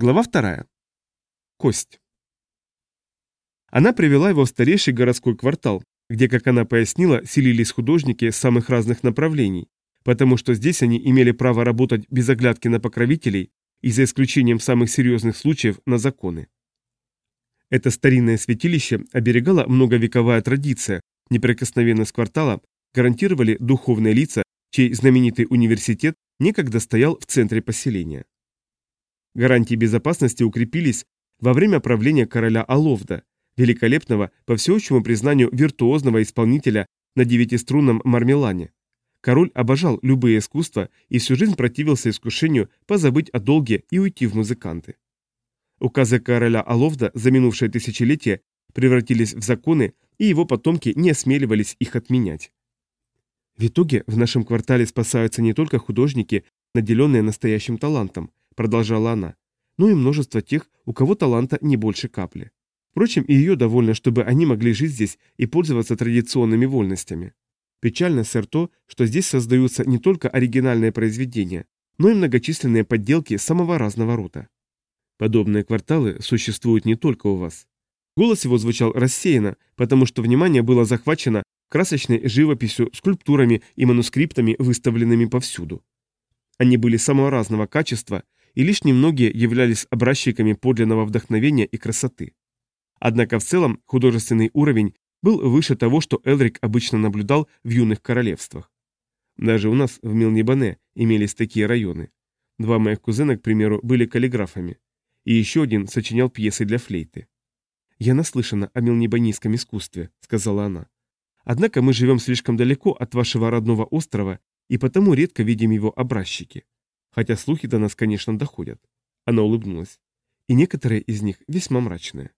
Глава вторая. Кость. Она привела его в старейший городской квартал, где, как она пояснила, селились художники самых разных направлений, потому что здесь они имели право работать без оглядки на покровителей и за исключением самых серьезных случаев на законы. Это старинное святилище оберегала многовековая традиция, неприкосновенность квартала гарантировали духовные лица, чей знаменитый университет некогда стоял в центре поселения. Гарантии безопасности укрепились во время правления короля Аловда, великолепного, по всеобщему признанию, виртуозного исполнителя на девятиструнном мармелане. Король обожал любые искусства и всю жизнь противился искушению позабыть о долге и уйти в музыканты. Указы короля Аловда за минувшее тысячелетие превратились в законы, и его потомки не осмеливались их отменять. В итоге в нашем квартале спасаются не только художники, наделенные настоящим талантом, продолжала она, но и множество тех, у кого таланта не больше капли. Впрочем, и ее довольно, чтобы они могли жить здесь и пользоваться традиционными вольностями. Печально, сэр, то, что здесь создаются не только оригинальные произведения, но и многочисленные подделки самого разного рода. Подобные кварталы существуют не только у вас. Голос его звучал рассеянно, потому что внимание было захвачено красочной живописью, скульптурами и манускриптами, выставленными повсюду. Они были самого разного качества и лишь немногие являлись образчиками подлинного вдохновения и красоты. Однако в целом художественный уровень был выше того, что Элрик обычно наблюдал в юных королевствах. Даже у нас в Милнибане имелись такие районы. Два моих кузена, к примеру, были каллиграфами, и еще один сочинял пьесы для флейты. «Я наслышана о милнибанийском искусстве», — сказала она. «Однако мы живем слишком далеко от вашего родного острова и потому редко видим его образчики. Хотя слухи до нас, конечно, доходят. Она улыбнулась. И некоторые из них весьма мрачные.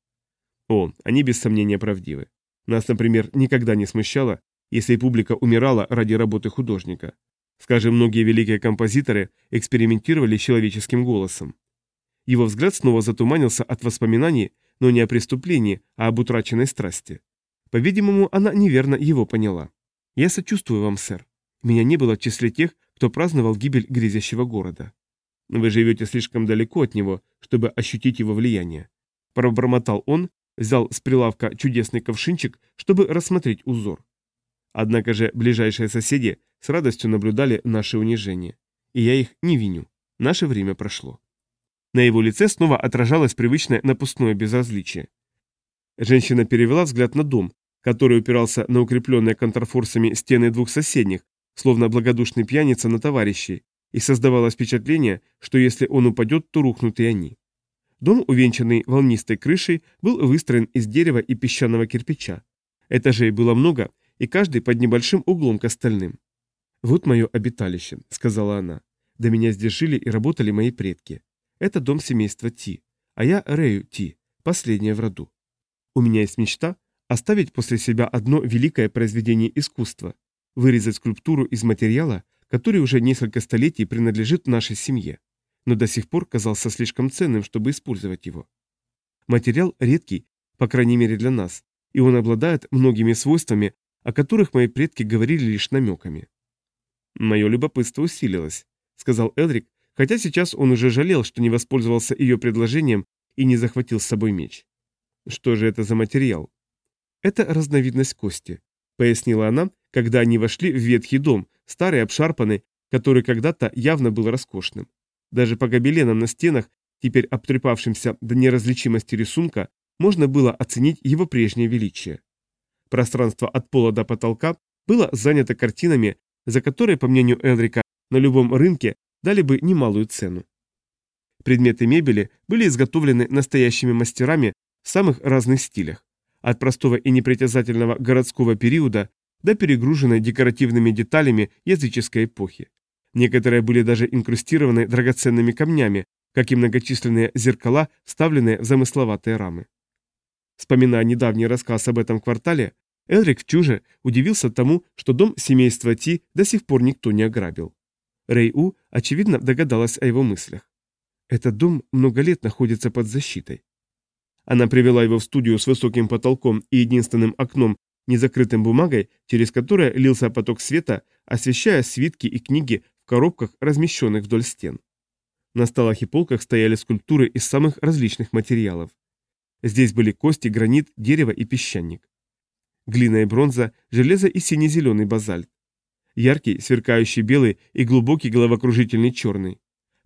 О, они без сомнения правдивы. Нас, например, никогда не смущало, если публика умирала ради работы художника. Скажем, многие великие композиторы экспериментировали с человеческим голосом. Его взгляд снова затуманился от воспоминаний, но не о преступлении, а об утраченной страсти. По-видимому, она неверно его поняла. «Я сочувствую вам, сэр. Меня не было в числе тех, кто праздновал гибель грязящего города. Вы живете слишком далеко от него, чтобы ощутить его влияние. Пробормотал он, взял с прилавка чудесный ковшинчик, чтобы рассмотреть узор. Однако же ближайшие соседи с радостью наблюдали наше унижение. И я их не виню. Наше время прошло. На его лице снова отражалось привычное напускное безразличие. Женщина перевела взгляд на дом, который упирался на укрепленные контрфорсами стены двух соседних, словно благодушный пьяница на товарищей, и создавалось впечатление, что если он упадет, то рухнут и они. Дом, увенчанный волнистой крышей, был выстроен из дерева и песчаного кирпича. Этажей было много, и каждый под небольшим углом к остальным. «Вот мое обиталище», — сказала она. «До меня здесь жили и работали мои предки. Это дом семейства Ти, а я Рэю Ти, последняя в роду. У меня есть мечта оставить после себя одно великое произведение искусства, вырезать скульптуру из материала, который уже несколько столетий принадлежит нашей семье, но до сих пор казался слишком ценным, чтобы использовать его. Материал редкий, по крайней мере для нас, и он обладает многими свойствами, о которых мои предки говорили лишь намеками. «Мое любопытство усилилось», — сказал Элрик, хотя сейчас он уже жалел, что не воспользовался ее предложением и не захватил с собой меч. «Что же это за материал?» «Это разновидность кости», — пояснила она, когда они вошли в ветхий дом, старый обшарпанный, который когда-то явно был роскошным. Даже по гобеленам на стенах, теперь обтрепавшимся до неразличимости рисунка, можно было оценить его прежнее величие. Пространство от пола до потолка было занято картинами, за которые, по мнению Элрика, на любом рынке дали бы немалую цену. Предметы мебели были изготовлены настоящими мастерами в самых разных стилях, от простого и непритязательного городского периода до перегруженной декоративными деталями языческой эпохи. Некоторые были даже инкрустированы драгоценными камнями, как и многочисленные зеркала, вставленные в замысловатые рамы. Вспоминая недавний рассказ об этом квартале, Элрик в чуже удивился тому, что дом семейства Ти до сих пор никто не ограбил. Рэй У, очевидно, догадалась о его мыслях. Этот дом много лет находится под защитой. Она привела его в студию с высоким потолком и единственным окном незакрытым бумагой, через которое лился поток света, освещая свитки и книги в коробках, размещенных вдоль стен. На столах и полках стояли скульптуры из самых различных материалов. Здесь были кости, гранит, дерево и песчаник. Глина и бронза, железо и сине-зеленый базальт. Яркий, сверкающий белый и глубокий головокружительный черный.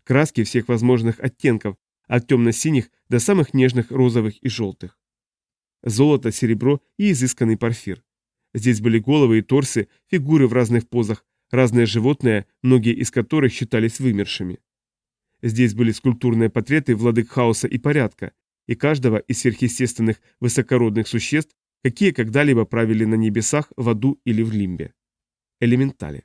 Краски всех возможных оттенков, от темно-синих до самых нежных розовых и желтых. Золото, серебро и изысканный порфир. Здесь были головы и торсы, фигуры в разных позах, разные животные, многие из которых считались вымершими. Здесь были скульптурные портреты владык хаоса и порядка, и каждого из сверхъестественных высокородных существ, какие когда-либо правили на небесах, в аду или в лимбе. Элементали.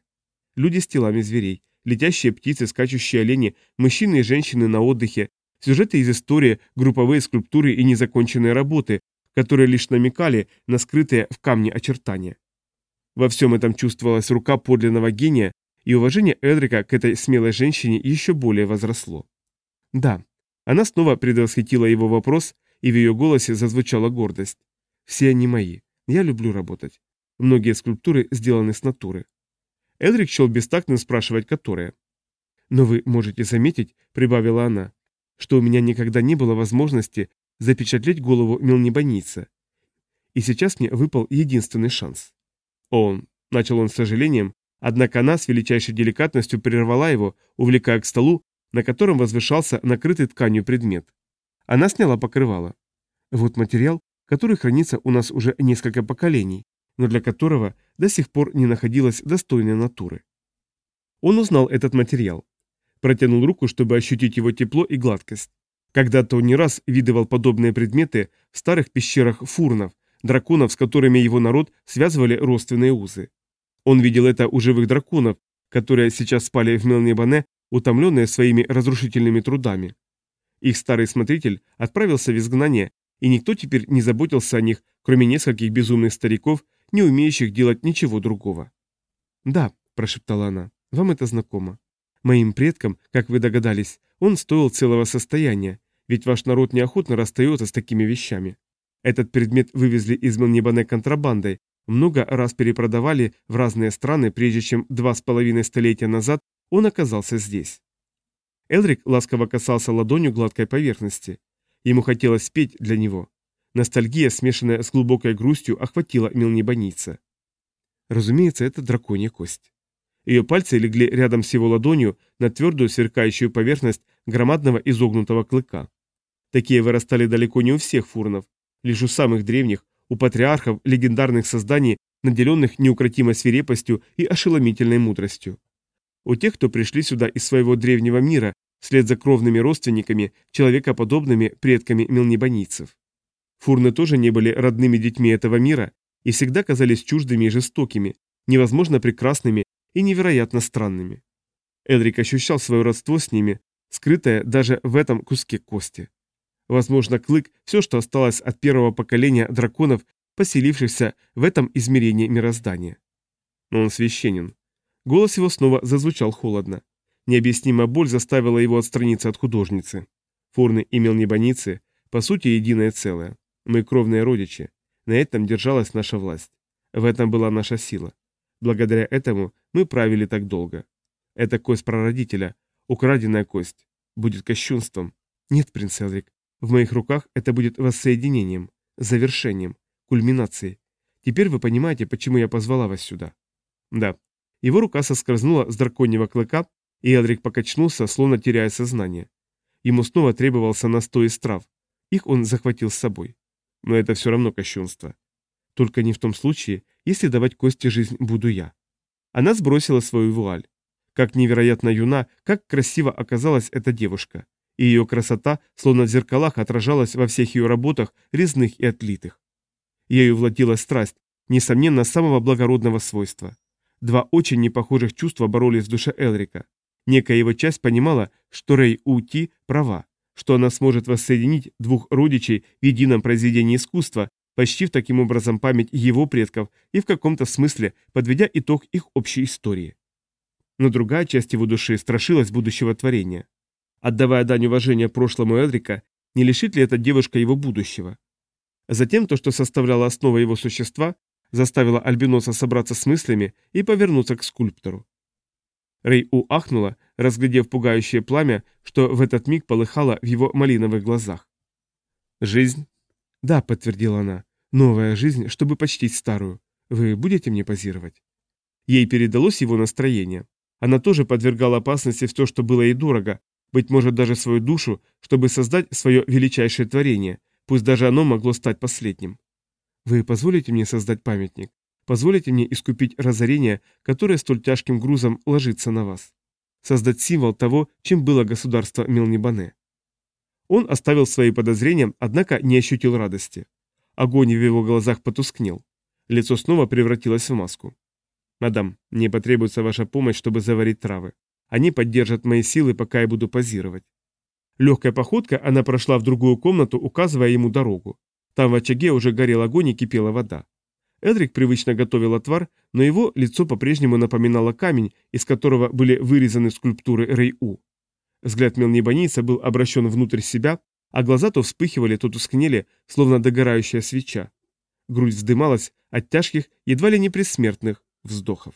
Люди с телами зверей, летящие птицы, скачущие олени, мужчины и женщины на отдыхе, сюжеты из истории, групповые скульптуры и незаконченные работы, которые лишь намекали на скрытые в камне очертания. Во всем этом чувствовалась рука подлинного гения, и уважение Эдрика к этой смелой женщине еще более возросло. Да, она снова предвосхитила его вопрос, и в ее голосе зазвучала гордость. «Все они мои. Я люблю работать. Многие скульптуры сделаны с натуры». Эдрик счел бестактным спрашивать, которые. «Но вы можете заметить», — прибавила она, — «что у меня никогда не было возможности запечатлеть голову мелнебойница. И сейчас мне выпал единственный шанс». «Он», — начал он с сожалением, Однако она с величайшей деликатностью прервала его, увлекая к столу, на котором возвышался накрытый тканью предмет. Она сняла покрывало. Вот материал, который хранится у нас уже несколько поколений, но для которого до сих пор не находилось достойной натуры. Он узнал этот материал. Протянул руку, чтобы ощутить его тепло и гладкость. Когда-то он не раз видывал подобные предметы в старых пещерах фурнов, драконов, с которыми его народ связывали родственные узы. Он видел это у живых драконов, которые сейчас спали в Мелнебане, утомленные своими разрушительными трудами. Их старый смотритель отправился в изгнание, и никто теперь не заботился о них, кроме нескольких безумных стариков, не умеющих делать ничего другого. «Да», – прошептала она, – «вам это знакомо. Моим предкам, как вы догадались, он стоил целого состояния, ведь ваш народ неохотно расстается с такими вещами. Этот предмет вывезли из Мелнебане контрабандой, много раз перепродавали в разные страны, прежде чем два с половиной столетия назад он оказался здесь. Элрик ласково касался ладонью гладкой поверхности. Ему хотелось спеть для него. Ностальгия, смешанная с глубокой грустью, охватила мелнебойница. Разумеется, это драконья кость. Ее пальцы легли рядом с его ладонью на твердую сверкающую поверхность громадного изогнутого клыка. Такие вырастали далеко не у всех фурнов, лишь у самых древних, у патриархов легендарных созданий, наделенных неукротимой свирепостью и ошеломительной мудростью. У тех, кто пришли сюда из своего древнего мира, вслед за кровными родственниками, человекоподобными предками мелнебонийцев. Фурны тоже не были родными детьми этого мира и всегда казались чуждыми и жестокими, невозможно прекрасными и невероятно странными. Эдрик ощущал свое родство с ними, скрытое даже в этом куске кости. Возможно, клык – все, что осталось от первого поколения драконов, поселившихся в этом измерении мироздания. Но он священен. Голос его снова зазвучал холодно. Необъяснимая боль заставила его отстраниться от художницы. Фурны и мелнебоницы – по сути, единое целое. Мы кровные родичи. На этом держалась наша власть. В этом была наша сила. Благодаря этому мы правили так долго. Это кость прародителя, украденная кость. Будет кощунством. Нет, принц Элрик, в моих руках это будет воссоединением, завершением, кульминацией. Теперь вы понимаете, почему я позвала вас сюда. Да. Его рука соскользнула с драконьего клыка, и Элдрик покачнулся, словно теряя сознание. Ему снова требовался настой из трав. Их он захватил с собой. Но это все равно кощунство. Только не в том случае, если давать кости жизнь буду я. Она сбросила свою вуаль. Как невероятно юна, как красиво оказалась эта девушка и ее красота, словно в зеркалах, отражалась во всех ее работах, резных и отлитых. Ею владела страсть, несомненно, самого благородного свойства. Два очень непохожих чувства боролись в душе Элрика. Некая его часть понимала, что Рэй Ути права, что она сможет воссоединить двух родичей в едином произведении искусства, почтив таким образом память его предков и в каком-то смысле подведя итог их общей истории. Но другая часть его души страшилась будущего творения. Отдавая дань уважения прошлому Эдрика, не лишит ли эта девушка его будущего? Затем то, что составляло основу его существа, заставило Альбиноса собраться с мыслями и повернуться к скульптору. Рэй ахнула, разглядев пугающее пламя, что в этот миг полыхало в его малиновых глазах. «Жизнь?» «Да», — подтвердила она. «Новая жизнь, чтобы почтить старую. Вы будете мне позировать?» Ей передалось его настроение. Она тоже подвергала опасности все, что было ей дорого, быть может даже свою душу, чтобы создать свое величайшее творение, пусть даже оно могло стать последним. Вы позволите мне создать памятник? Позволите мне искупить разорение, которое столь тяжким грузом ложится на вас? Создать символ того, чем было государство Мелнибане? Он оставил свои подозрения, однако не ощутил радости. Огонь в его глазах потускнел. Лицо снова превратилось в маску. «Мадам, мне потребуется ваша помощь, чтобы заварить травы. Они поддержат мои силы, пока я буду позировать». Легкой походкой она прошла в другую комнату, указывая ему дорогу. Там в очаге уже горел огонь и кипела вода. Эдрик привычно готовил отвар, но его лицо по-прежнему напоминало камень, из которого были вырезаны скульптуры Рэй-У. Взгляд мелнебанийца был обращен внутрь себя, а глаза то вспыхивали, то тускнели, словно догорающая свеча. Грудь вздымалась от тяжких, едва ли не предсмертных вздохов.